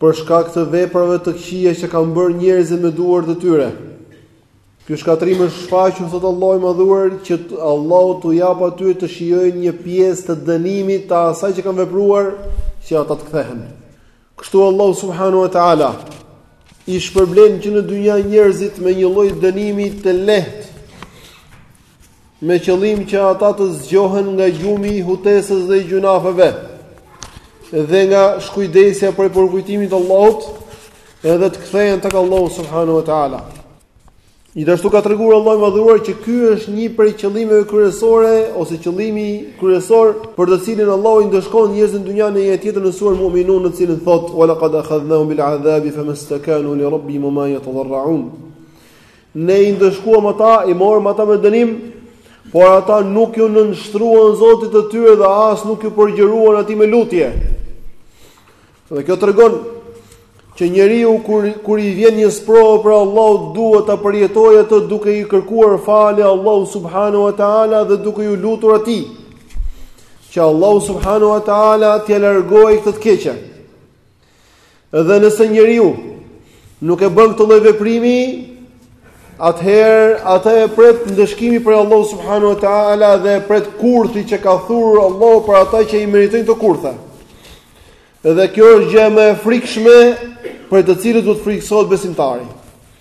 Për shkak të veprave të këqija që kanë bërë njerëzit me duart e tyre. Ky shkatërrim është shfaqur thot Allahu i madhëruar që Allahu t'u jap atyre të shijojnë një pjesë të dënimit të asaj që kanë vepruar që ata të kthehen. Kështu Allahu subhanahu wa taala i shpërblen që në dynja njerëzit me një lloj dënimi të lehtë me qëllim që ata të zgjohen nga gjumi i hutesës dhe i gjynaheve dhe nga shkujdesja prej përkujtimit të Allahut edhe të kthehen tek Allahu subhanahu wa taala. Gjithashtu ka treguar Allahu i madhëruar që ky është një prej qëllimeve kryesore ose qëllimi kryesor për të cilin Allahu i ndëshkon njerëzit në dynja në një ajet tjetër në surën Mu'minun në të cilën thot wa laqad akhadhnahum bil azabi famastakanu li rabbihim wa ma yatadarrun. Ne i ndëshkuam ata, i morëm ata me dënim, por ata nuk ju nënshtruan Zotit të tyre dhe as nuk ju përgjëruan atij me lutje. Dhe kjo tregon që njeriu kur, kur i vjen një sprovë prej Allahut duhet ta përjetoj atë duke i kërkuar falje Allahut subhanahu wa ta'ala dhe duke ju lutur atij. Që Allahu subhanahu wa ta'ala t'ja largoj këtë të keqe. Dhe nëse njeriu nuk e bën këtë lloj veprimi, atëherë atë e pret ndëshkimi prej Allahut subhanahu wa taala dhe e pret kurthi që ka thurur Allahu për ata që i meritojnë këto kurthe. Dhe kjo është gjëja më e frikshme për të cilën duhet të frikësohet besimtari.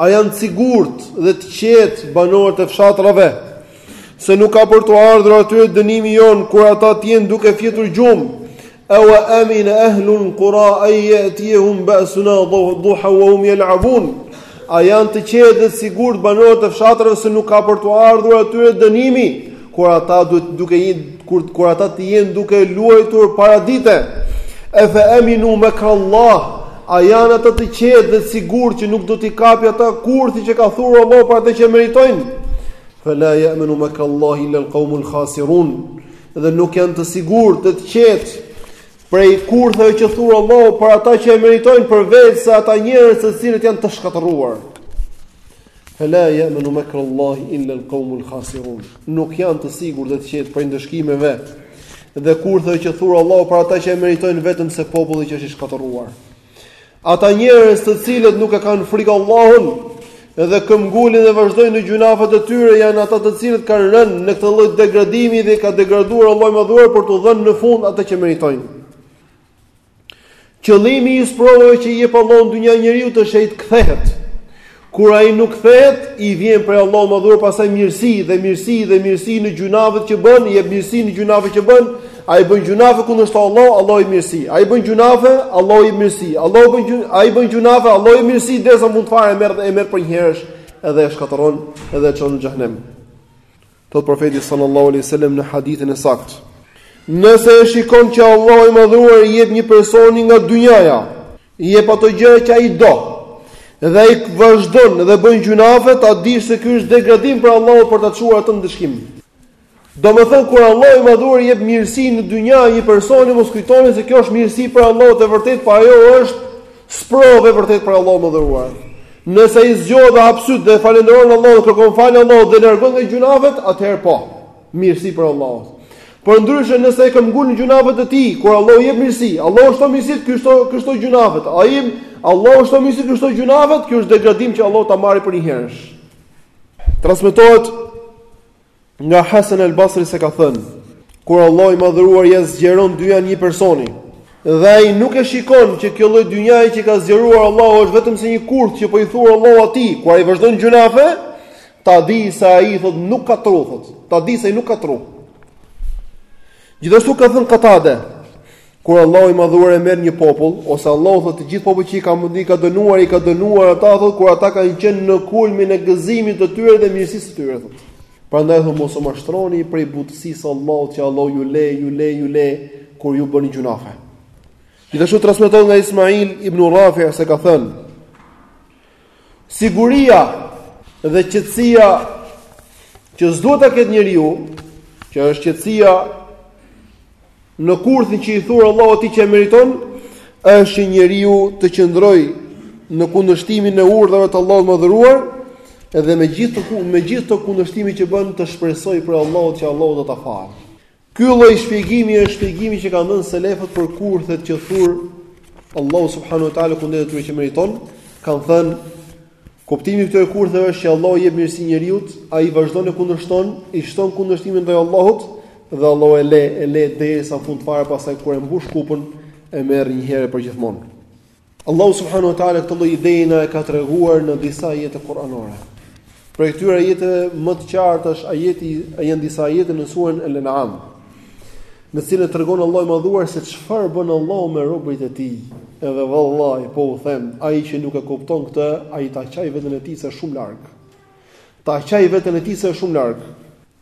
A janë të sigurt dhe të qetë banorët e fshatrave se nuk ka për t'u ardhur atyre dënimi jonë kur ata të jenë duke fjetur gjumë? E wa amina ahlul qura ay yatihum ba'suna dhuha wa hum yal'abun. A janë të qetë dhe të sigurt banorët e fshatrave se nuk ka për të ardhur aty dënimi? kur ata duhet duke një kur kur ata të jenë duke luajtur paradite e fe eminu mekra Allah a janë ata të qetë dhe të sigurt që nuk do t'i kapi ata kurthi që ka thurur Allahu për ata që e meritojnë fe la ja'menu mekra Allahi illa l'kaumul khasirun dhe nuk janë të sigurt dhe të qetë prej kurtheve që thur Allahu për ata që e meritojnë përveç se ata njerëz të cilët janë të shkatërruar Fela ya'manu makra Allahi illa al-qawmu al-khasirun. Nuk janë të sigurt dhe të qetë prej ndëshkimeve dhe kurtheve që thur Allahu për ata që e meritojnë vetëm se populli që është i shkatërruar. Ata njerëz të cilët nuk e kanë frikë Allahun dhe këmbgulin dhe vazhdojnë në gjynahet e tyre janë ata të cilët kanë rënë në këtë lloj degradimi dhe i ka degraduar Allahu i madhëruar për t'u dhënë në fund atë që meritojnë. Qëllimi i sprovave që i jep Allahu në dynja njeriut është që të kthehet. Kur ai nuk kthehet, i vjen prej Allahut të Madhëruar pastaj mirësi dhe mirësi dhe mirësi në gjunafet që bën, i jep mirësi në gjunafet që bën, ai bën gjunafe kundërshton Allahun, Allahu i jep mirësi. Ai bën gjunafe, Allahu i jep mirësi. Allahu bën gjunafe, ai bën gjunafe, Allahu i jep mirësi derisa në fund fare merr e merr për një herësh edhe e shkatërron edhe e çon në xhehnem. Thotë Profeti sallallahu alejhi dhe sellem në hadithin e saktë: Nëse e shikon që Allahu i Madhëruar i jep një personi nga dynjaja, i jep ato gjëra që ai do, dhe ai vazhdon dhe bën gjynafe, ta dish se ky është degradim prej Allahut për ta çuar atë në ndëshkim. Domethënë kur Allahu i Madhëruar i jep mirësi në dynja një personi, mos kujtoni se kjo është mirësi prej Allahut e vërtetë, por ajo është Sprovë e vërtetë prej Allahut të Madhëruar. Nëse ai zgjohet dhe hap sytë dhe falënderon Allahun, kërkon falje Allahut dhe largohet nga gjunafet, atëherë po, mirësi prej Allahut. Por ndryshe nëse ai këmbëngul në gjunafet e tij, kur Allahu i jep mirësi, Allahu shton mirësitë, ky shton ky shton gjunafet. Ai Allahu shton mirësitë, ky shton gjunafet, kjo është degradim që Allahu ta marrë për një herësh. Transmetohet Nga Hasan al-Basri se ka thënë, kur Allahu i madhëruar ia zgjeron dynjanë një personi, dhe ai nuk e shikon që kjo lloj dynjaje që i ka zgjeruar Allahu është vetëm si një kurth që po i thur Allahu atij, kur ai vazhdon gjunafe, ta di se ai thotë nuk ka tru, thotë, ta di se ai nuk ka tru. Gjithashtu ka thënë Katade, Kur Allahu i Madhëruar e merr një popull, ose Allahu thotë të gjithë popujt që i ka i ka dënuar, i ka dënuar ata thotë kur ata kanë qenë në kulmin e gëzimit të tyre dhe mirësisë së tyre thotë. Prandaj thotë mos u mashtroni prej butësisë së Allahut që Allahu ju le, ju le, ju le kur ju bëni gjunafe. Gjithashtu transmetohet nga Ismail ibn Rafi se ka thënë Siguria dhe qetësia që s'duhet ta ketë njeriu, që është qetësia në kurthin që i thur Allahu atij që e meriton, është që njeriu të qëndrojë në kundërshtimin e urdhrave të Allahut të Madhëruar, edhe me gjithë me gjithë atë kundërshtim që bën të shpresojë prej Allahut që Allahu do ta falë. Ky lloj shpjegimi është shpjegimi që kanë dhënë selefët për kurthet që thur Allahu subhanahu wa taala kundër atyre që e meritojnë, kanë thënë kuptimi i këtyre kurtheve është që Allahu i jep mirësi njeriut, ai vazhdon e kundërshton, i shton kundërshtimin ndaj Allahut dhe Allahu e le e le derisa në fund fare pastaj kur e mbush kupën e merr një herë për gjithmonë. Allahu subhanahu wa taala këtë lloj ideje na e ka treguar në disa ajete kuranore. Prej këtyre ajeteve më të qarta është ajeti janë disa ajete në surën Al-An'am, në të cilën tregon Allahu i Madhëruar se çfarë bën Allahu me robërit e tij. Edhe vallahi po ju them, ai që nuk e kupton këtë, ai ta qajë veten e tij se është shumë larg. Ta qajë veten e tij se është shumë larg.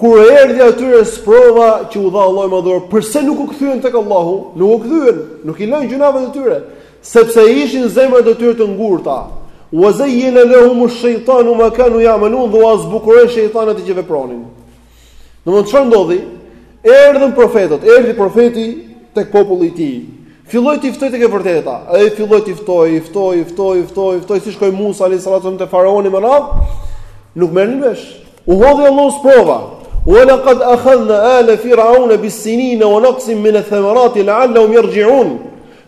Kur erdhi atyre sprova që u dha Allahu i Madhëruar, përse nuk u kthyen tek Allahu? Nuk u kthyen, nuk i lanë gjynahet e tyre, sepse ishin zemrat e tyre të ngurta. Wa zayyana lahum ash-shaytanu ma kanu ya'malun, dhe ua zbukuroi shejtani atë që vepronin. Domthonë çfarë ndodhi? Erdhën profetët, erdhi profeti tek populli i tij. Filloi t'i ftojë tek e vërteta. Ai filloi t'i ftojë, i ftoi, i ftoi, i ftoi, i ftoi si shkoi Musa alayhis salam te faraoni me radhë. Nuk merrnin vesh. U hodhi Allahu sprova. Wa laqad akhadna ala fir'auna bis-sinina wa naqsin min ath-thamarati la'allahum yarji'un.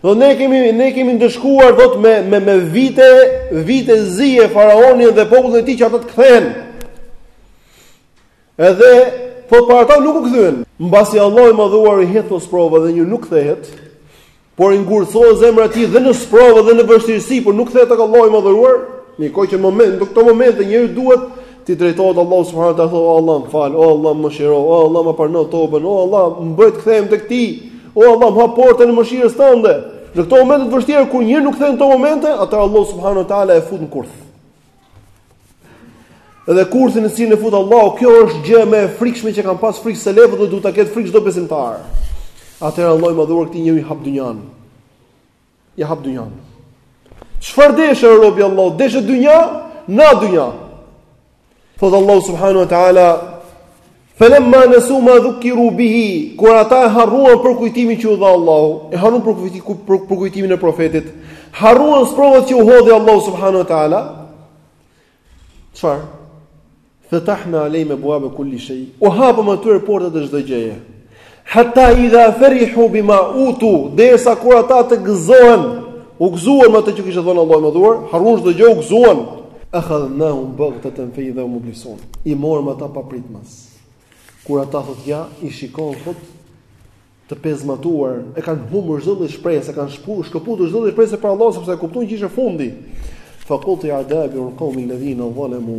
Dhe ne kemi, ne kemi ndëshkuar thotë me me me vite, vite zie faraonin dhe popullin e tij që ata të kthehen. Edhe, thotë por ata nuk u kthyen. Mbasi Allahu i Madhëruar i hedh në sprova dhe njeriu nuk kthehet, por i ngurtësohet zemra e tij dhe në sprova dhe në vështirësi, por nuk kthehet tek Allahu i Madhëruar, në kohë që në moment, në këto momente njeriu duhet t'i drejtohet Allahut subhanahu wa taala, o Allah, më fal, o Allah, mëshiro, o Allah, ma prano tobën, o Allah, më bëj të kthehem tek ti. O Allah, më hap portën e mëshirës tënde. Në këto momente të vështira kur njeriu nuk kthehet në këto momente, atëherë Allahu subhanahu wa taala e fut në kurth. Dhe kurthin në të cilin e fut Allahu, kjo është gjë më e frikshme që kanë pas frikë selefët dhe duhet ta ketë frikë çdo besimtar. Atëherë Allahu i madhëruar këtij njeriu i hap dynjan. I hap dynjan. Çfarë deshe o robi i Allahut? Deshe dynja, na dynja. Thot Allahu subhanahu wa taala Felemma nesu ma dhukiru bihi, kur ata e harruan përkujtimin që u dha Allahu, e harruan përkujtimin për, përkujtimin e profetit, harruan sprovat që u hodhi Allahu subhanahu wa taala. Çfarë? Fatahna alejhim ebuabe kulli shay. U hapëm atyre portat e çdo gjëje. Hatta idha farihu bima utu, derisa kur ata të gëzohen, u gëzuan me atë që u kishte dhënë Allahu i madhëruar, harruan çdo gjë, u gëzuan. Akhadhnahum baghtatan fa idha hum mublisun. I morëm ata papritmas. Kur ata thotë ja, i shikon thot të pezmatuar, e kanë humbur çdo lloj shprese, kanë shpu, shkëputur çdo lloj shprese prej Allahut sepse e kuptuan që ishte fundi. Fa quti'a dabirul qawmi alladhina zalamu.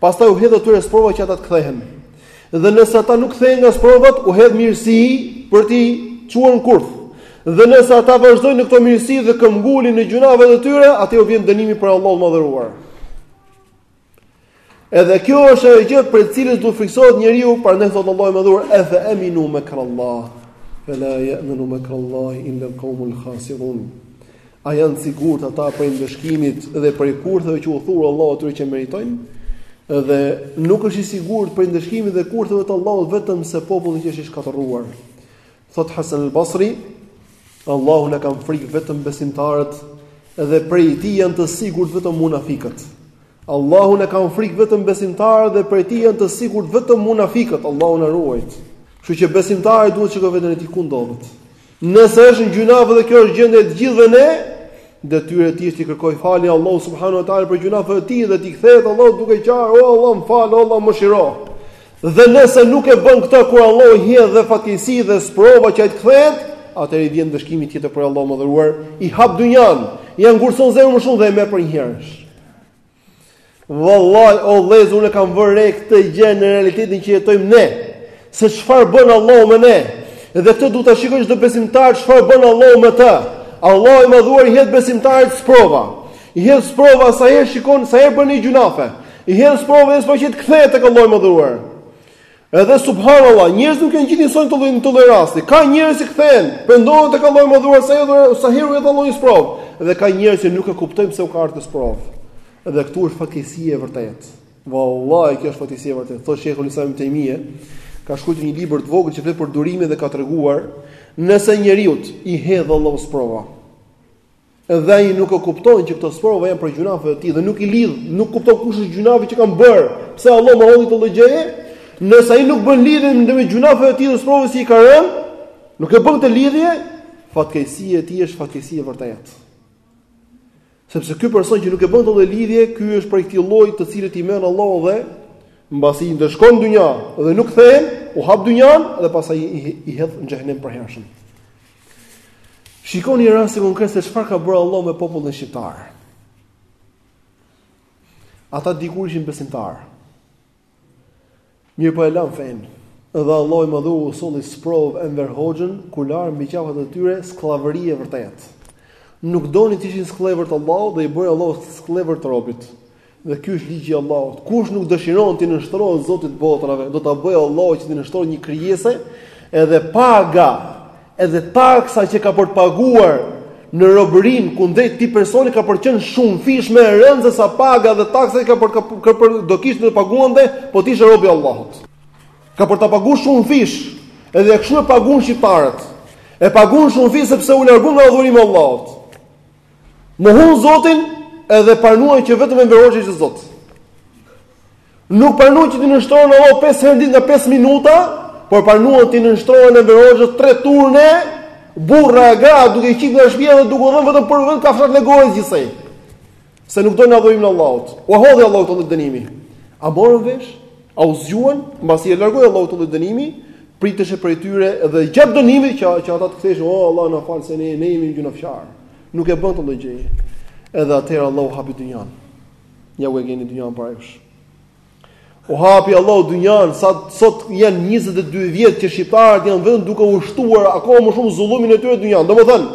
Pastaj u hedh atyre sprova që ata të kthehen. Dhe nëse ata nuk kthehen nga sprovat, u hedh mirësi për t'i çuar në kurth. Dhe nëse ata vazhdojnë në këto mirësi dhe këmbëngulin në gjynahet e tyre, atëherë u vjen dënimi prej Allahut të madhëruar. Edhe kjo është ajo gjë prej të cilës duhet të frikësohet njeriu, prandaj thot Allahu i madhëruar, "E fa aminu makrallah, fala ya'manu makrallahi illa al-qawmul khasirun." A janë të sigurt ata prej ndëshkimit dhe prej kurtheve që u thurë Allahu atyre që meritojnë? Dhe nuk është i sigurt prej ndëshkimit dhe kurtheve të Allahut vetëm se populli që është i shkatërruar. Thotë Hasan al-Basri, Allahun e kanë frikë vetëm besimtarët dhe prej tij janë të sigurt vetëm munafikët. Allahun e kanë frikë vetëm besimtarët dhe prej tij janë të sigurt vetëm munafikët. Allahu na ruajtë. Kështu që besimtari duhet të shikojë veten e tij ku ndodhet. Nëse është në gjynahe dhe kjo është gjendja e të gjithëve ne, detyrë e tij është t'i kërkojë falje Allahut subhanahu wa taala për gjynahet e tij dhe t'i kthehet Allahut duke qarë, o Allah, më fal, o Allah, mëshiro. Dhe nëse nuk e bën këtë kur Allahu i hedh dhe fatkeqësi dhe sprova që ai të kthehet, atëherë i vjen ndëshkimi tjetër prej Allahut të madhëruar, i hap dynjan, ia ngurtëson zemrën më shumë dhe e merr përnjëherësh. Vallahi o vëllezër unë e kam vënë re këtë gjë në realitetin që jetojmë ne. Se çfarë bën Allahu me ne? Dhe këtë duhet ta shikojë çdo besimtar çfarë bën Allahu me të. Allahu i madhëruar i hedh besimtarit sprova. I hedh sprova sa herë shikon, sa herë bën gjynahe. I hedh sprova dhe shkaqe të kthehet tek Allahu i madhëruar. Edhe subhanallah, njerëzit nuk janë gjithë njësoj në këtë lloj rasti. Ka njerëz që kthehen, pendohen tek Allahu i Madhëruar sa herë sa herë u hedh Allahu sprovë, dhe ka njerëz që nuk e kuptojnë pse u ka ardhur sprova. Dhe këtu është fatkeqësia e vërtetë. Vallahi kjo është fatkeqësia e vërtetë. Thotë Shejhul Islam ibn Tejmije, ka shkruar një libër të vogël që flet për durimin dhe ka treguar nëse njeriut i hedh Allahu sprova. Edhe ai nuk e kupton që këto sprova janë për gjynahet e tij dhe nuk i lidh, nuk kupton kush është gjynahu që ka bërë. Pse Allahu më hodhi këtë gjë? Nëse ai nuk bën lidhje me gjynahet e tij dhe sprovës që i ka rënë, nuk e bën këtë lidhje, fatkeqësia e tij është fatkeqësi e vërtetë. Sepse ky person që nuk e bën këtë lidhje, ky është prej këtij lloji të cilët i merr Allahu dhe mbasi i ndëshkon në dynja dhe nuk kthehen, u hap dynjan dhe pastaj i, i hedh në xhehenem të përhershëm. Shikoni një rast konkret se çfarë ka bërë Allahu me popullin shqiptar. Ata dikur ishin besimtarë. Mirëpo e lanë fenë. Dhe Allahu i madhëruar u solli sprovë Enver Hoxhën, kular mbi qafat e tyre skllavëri e vërtetë. Nuk donin të ishin skllevër të Allahut dhe i bëri Allahu skllevër të robit. Dhe ky është ligji i Allahut. Kush nuk dëshiron t'i nënshtrohet Zotit të botrave, do ta bëjë Allahu që t'i nënshtrohet një krijese, edhe paga, edhe taksa që ka për të paguar në robërinë kundrejt atij personi ka për të qenë shumëfish më e rëndë sesa paga dhe taksa që ka për ka për do kishte të paguante po të ishte robi i Allahut. Ka për ta paguar shumëfish, edhe kështu e paguan shqiptarët. E paguan shumëfish sepse u larguan nga adhurimi i Allahut. Mohuan Zotin edhe pranuan që vetëm Enver Hoxha qe Zot. Nuk pranuan që t'i nënshtrohen Allahut 5 herë në ditë nga 5 minuta, por pranuan t'i nënshtrohen Enver Hoxhës 3 turne, burra e gra duke i nxjerrë nga shpia dhe duke u dhënë vetëm për vetëm kafshatën e gojës gjithsej. Se nuk donin ta adhuronin Allahun. Ua hodhi Allahu këtë dënim. A morën vesh? A u zgjuan, mbasi e largoi Allahu këtë lloj dënimi, priteshe prej tyre dhe gjatë dënimit që ata të ktheheshin, "O Allah, na fal se ne jemi gjunafqarë." Nuk e bënë këtë lloj gjëje. Edhe atëherë Allahu u hapi dynjan. Ja ku e keni dynjan para jush. U hapi Allahu dynjan sa sot janë 22 vjet që shqiptarët janë vetëm duke e shtuar akoma më shumë zullumin e tyre në dynja. Domethënë,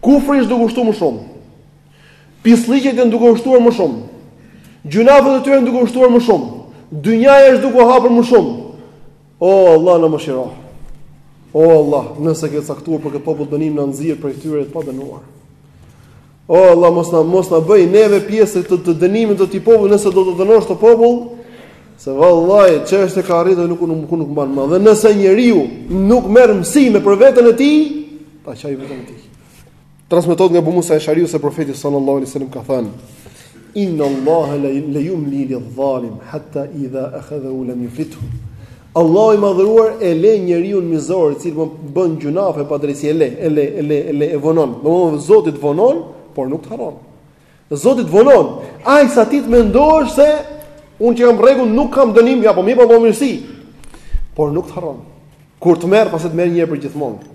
kufri është duke u shtuar më shumë. Pisllëqet janë duke u shtuar më shumë. Gjunafet e tyre janë duke u shtuar më shumë. Dynjaja është duke u hapur më shumë. O Allah na mëshiro. O Allah, nëse ke caktuar për këtë popull dënim na nxirr prej tyre të padënuar. O Allah, mos na mos na bëj neve pjesë të, të dënimit të këtij populli nëse do ta dënosh këtë popull, se vallahi çështja ka arritur nuk nuk nuk mban më. Dhe nëse njeriu nuk merr mësime për veten e tij, ta qajë veten e tij. Transmetohet nga Abu Musa Eshariut se profeti sallallahu alaihi wasallam ka thënë: Inna Allaha la yumli lidh-dhalim hatta idha akhadhahu lam yuflithu. Allahu i madhëruar e le njeriun mizor, i cili po bën gjunafe padrejtësi, e le, e le, e le, e le e vonon. Domthonë Zoti të vonon, por nuk të harron. Zoti të vonon. Aq sa ti të mendosh se unë që kam rregull nuk kam dënim, ja po më vjen mirësi. Por nuk të harron. Kur të merr, pastaj të merr një herë përgjithmonë.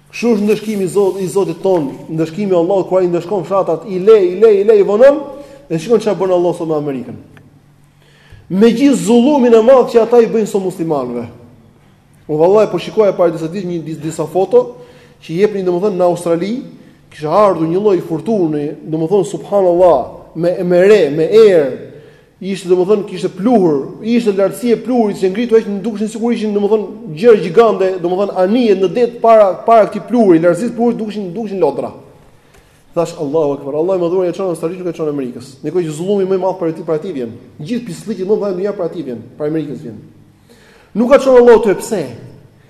Kështu është ndëshkimi i Zotit, i Zotit tonë, ndëshkimi i Allahut kur ai ndëshkon fshatrat, i le, i le, i le, i vonon, dhe shikon çfarë bën Allahu sot me Amerikën. Me gjithë zullumin e madh që ata i bëjnë sot muslimanëve. Unë vallahi po shikoja para disa ditësh një disa foto që jepnin domethënë në Australi, kishte ardhur një lloj furtune, domethënë subhanallah, me me re, me erë, Ishte domethënë kishte pluhur, ishte lartësi e pluhurit që ishte ngritur aq dukshin sikur ishin domethënë gjëra gjigante, domethënë anije në det para para këtij pluhuri, lartësisë së pluhurit dukshin dukshin lodra. Thashë Allahu Akbar, Allahu i madhëruar ia çon Australisë nuk ia çon Amerikës. Në një kohë që zullumi më i madh prej, prej atij vjen. Gjithë pisllëqet më të mëdha në dynja prej atij vijnë, prej Amerikës vijnë. Nuk ua çon Allahu atyre pse?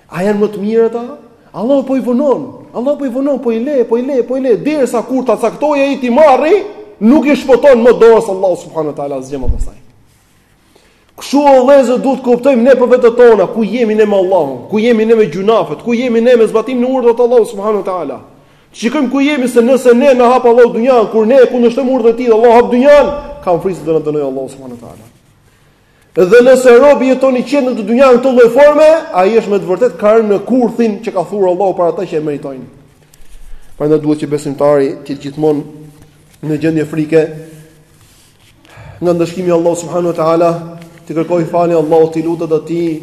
A janë më të mirë ata? Allahu po i vonon. Allahu po i vonon, po i le, po i le, po i le derisa kur ta caktojë ai t'i marrë, nuk i shpëton më dorës së Allahut subhanahu wa taala asgjë më pastaj. Kështu o vëllezër duhet të kuptojmë ne për veten tonë, ku jemi ne me Allahun, ku jemi ne me gjunafet, ku jemi ne me zbatimin e urdhrave të Allahut subhanuhu teala. Shikojmë ku jemi se nëse ne na hap Allahu dynjan, kur ne e kundërshtojmë urdhrin e tij, Allahu hap dynjan, kam frikë se do na dënojë Allahu subhanuhu teala. Dhe nëse robi jeton i qetë në këtë dynja në këtë lloj forme, ai është me të vërtetë ka rënë në kurthin që ka thurë Allahu për ata që e meritojnë. Prandaj duhet që besimtari të jetë gjithmonë në gjendje frike nga ndëshkimi i Allahut subhanahu wa taala, t'i kërkojë falje Allahut, t'i lutet atij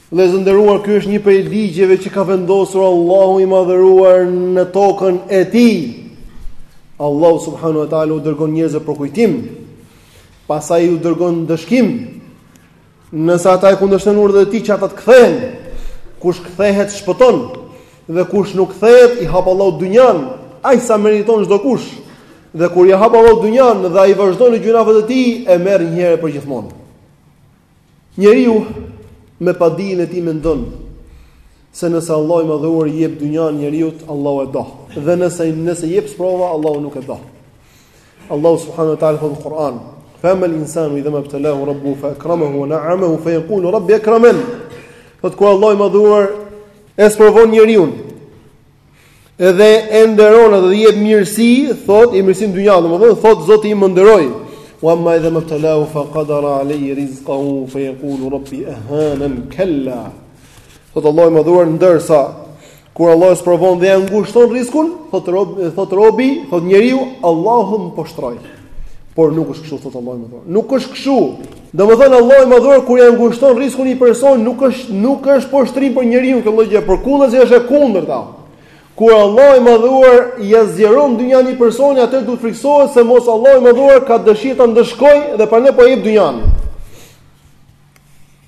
Vëllezër nderuar, ky është një prej ligjeve që ka vendosur Allahu i Madhëruar në tokën e Tij. Allahu subhanahu wa taala u dërgon njerëzve përkujtim, pastaj u dërgon ndëshkim. Nëse ata e kundërshtojnë urdhrin e Tij, që ata të kthehen, kush kthehet shpëton dhe kush nuk kthehet i hap Allahu dynjan, aq sa meriton çdokush. Dhe kur i hap Allahu dynjan dhe ai vazhdon në gjynafet e tij, e merr njëherë e përgjithmonë. Njeriu me padijen e tij mendon se nëse Allahu i Madhëruar i jep dynjan njeriut, Allahu e do. Dhe nëse nëse i jep sprova, Allahu nuk e do. Allahu subhanahu wa taala thotë në Kur'an, "Fa ammal insanu idha mabtalahu rabbuhu fa akramahu wa na'amahu fa yaqulu rabbi akraman." Thotë kur Allahu i Madhëruar e sprovon njeriun, Edhe e nderon atë dhe i jep mirësi, thot, i jep mirësi në dynja, domethënë thot Zoti im më nderoi. Wa amma idha mabtalahu fa qadara alayhi rizqahu fa yaqulu rabbi ahanan kalla. Thot Allahu i madhuar ndërsa kur Allahu e sprovon dhe ja ngushton rrizkun, thot rob, thot robi, thot njeriu, Allahu më poshtroi. Por nuk është kështu thotë Allahu i madhëruar. Nuk është kështu. Domethënë Allahu i madhëruar kur ja ngushton rriskun një personi, nuk është nuk është poshtrim për njeriun kjo lloj gjëje, por përkundrazi është e kundërta. Kur Allahu i madhëruar ja zgjeron dynjan një personi, atëherë duhet frikësohet se mos Allahu i madhëruar ka dëshirë ta ndëshkojë dhe prandaj po i jep dynjan.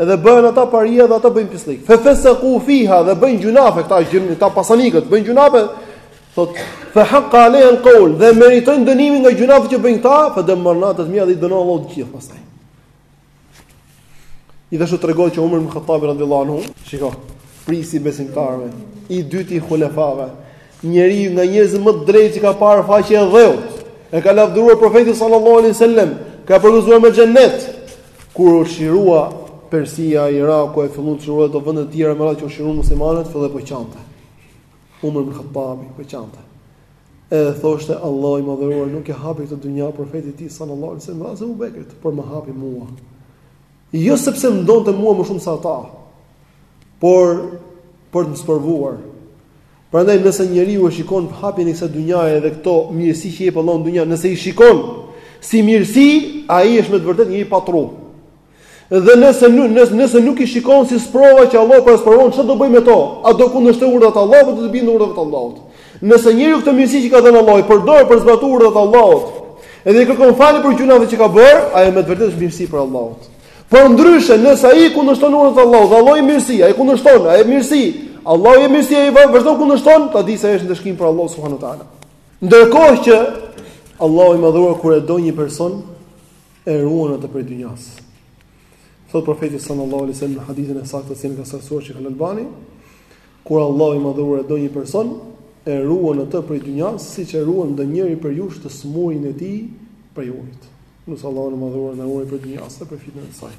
Edhe bëhen ata paria dhe ata bëjnë pisllik. Fa fasaqu fiha dhe bëjnë gjunafe këta gjin, këta pasanikët, bëjnë gjunafe. Thot fa haqqa alayha alqawl dhe meritojnë dënimin nga gjunafet që bëjnë këta, fa dammarnaha tadmira dhe i dënon Allahu të gjithë pastaj. I dashur tregon që Umar ibn Khattab radhiyallahu anhu, shikoj, prisi besimtarëve, i dyti hulefave, Njëri nga njerëzit më të drejtë që ka parë faqja e dheut, e ka lavdëruar profeti sallallahu alaihi wasallam, ka përgëzuar me xhennet. Kur u çlirua Persia, Iraku e filluan të çlirohen ato vendet e tjera me radhë që çliruan muslimanët, filloi po qante. Umar ibn Khattab po qante. Edhe thoshte Allahu i madhëruar nuk e hapi këtë dynja profetit të tij sallallahu alaihi wasallam, as Abu Bekrit, por ma hapi mua. Jo sepse më donte mua më shumë se ata, por për të më sprovuar. Prandaj nëse njeriu e shikon hapjen e kësaj dynjaje dhe këto mirësi që i jep Allahu në dynja, nëse i shikon si mirësi, ai është me të vërtetë njeri pa tru. Dhe nëse nëse, nëse nuk i shikon si sprova që Allahu po e sprovon, çfarë do bëjë me to? A do kundërshtojë urdhrat e Allahut apo do t'u bindet urdhrave të Allahut? Nëse njeriu këtë mirësi që ka dhënë Allahu i përdor për zbatuar urdhrat e Allahut, edhe i kërkon falje për gjynahet që ka bërë, ajo me të vërtetë është mirësi prej Allahut. Por ndryshe, nëse ai kundërshton urdhrat e Allahut, Allahu i jep mirësi, ai kundërshton, ai mirësi, Allahu i jep mirësi, ai vazhdon kundërshton, ta di se është ndëshkim prej Allahut subhanehu ue teala. Ndërkohë që Allahu i madhëruar kur e do një person e ruan atë prej dynjas. Thotë profeti sallallahu alaihi wasallam në hadithin e saktë të cilin e ka saktësuar shejh Albani, Kur Allahu i Madhëruar e do një person, e ruan atë prej dynjas, siç e ruan ndonjëri prej jush të sëmurin e tij prej ujit. Lus Allahun e Madhëruar të na ruajë prej dynjas dhe prej fitnave të saj.